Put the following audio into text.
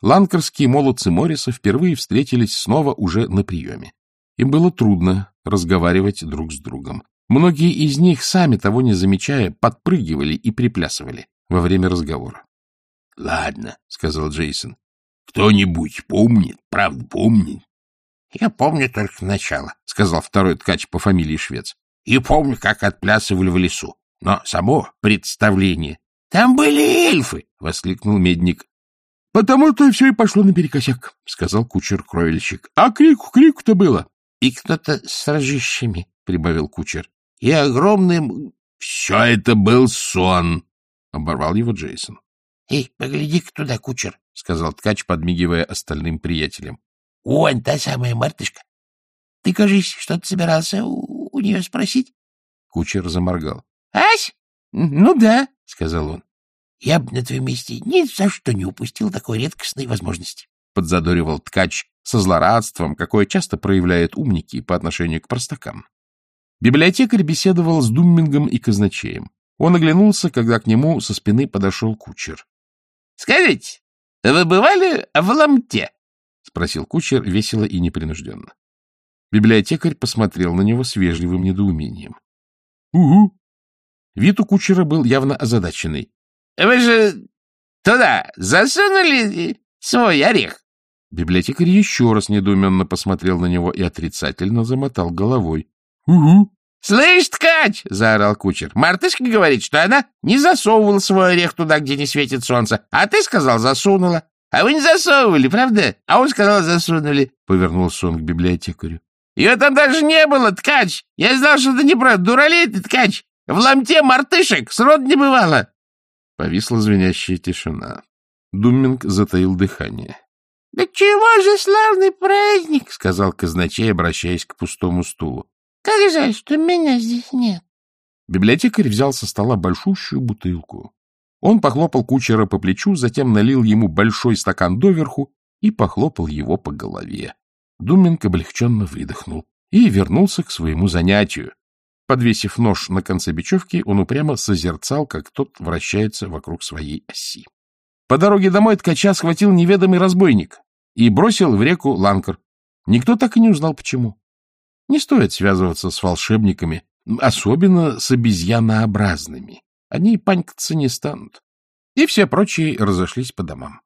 Ланкерские молодцы Морриса впервые встретились снова уже на приеме. Им было трудно разговаривать друг с другом. Многие из них, сами того не замечая, подпрыгивали и приплясывали во время разговора. — Ладно, — сказал Джейсон. — Кто-нибудь помнит, правда помнит? — Я помню только начало, — сказал второй ткач по фамилии Швец. — И помню, как отплясывали в лесу. Но само представление... — Там были эльфы! — воскликнул медник. — Потому-то все и пошло наперекосяк, — сказал кучер-кровельщик. — А крику-крику-то было. — И кто-то с рожищами, — прибавил кучер. — И огромным... — Все это был сон, — оборвал его Джейсон. — Эй, погляди-ка туда, кучер, — сказал ткач, подмигивая остальным приятелям. — Вон та самая мартышка. Ты, кажись, что-то собирался у, у нее спросить? Кучер заморгал. — Ась? Ну да, — сказал он. — Я бы на твоем месте ни за что не упустил такой редкостной возможности. Подзадоривал ткач со злорадством, какое часто проявляют умники по отношению к простакам. Библиотекарь беседовал с Думмингом и казначеем. Он оглянулся, когда к нему со спины подошел кучер. — Скажите, вы бывали в ломте? — спросил кучер весело и непринужденно. Библиотекарь посмотрел на него с вежливым недоумением. — Угу. Вид у кучера был явно озадаченный. — Вы же туда засунули свой орех? Библиотекарь еще раз недоуменно посмотрел на него и отрицательно замотал головой. — Угу. — Слышь, ткач! — заорал кучер. — Мартышка говорит, что она не засовывала свой орех туда, где не светит солнце, а ты сказал, засунула. А вы не засовывали, правда? А он сказал, засунули. Повернулся он к библиотекарю. — Ее там даже не было, ткач! Я знал, что ты не прав. Дуралей ты, ткач! В ломте мартышек срод не бывало! Повисла звенящая тишина. Думминг затаил дыхание. — Да чего же славный праздник! — сказал казначей, обращаясь к пустому стулу. — Как жаль, что меня здесь нет. Библиотекарь взял со стола большущую бутылку. Он похлопал кучера по плечу, затем налил ему большой стакан доверху и похлопал его по голове. Думинг облегченно выдохнул и вернулся к своему занятию. Подвесив нож на конце бечевки, он упрямо созерцал, как тот вращается вокруг своей оси. По дороге домой ткача схватил неведомый разбойник и бросил в реку ланкер. Никто так и не узнал, почему. Не стоит связываться с волшебниками, особенно с обезьянообразными. Они панькаться не станут. И все прочие разошлись по домам.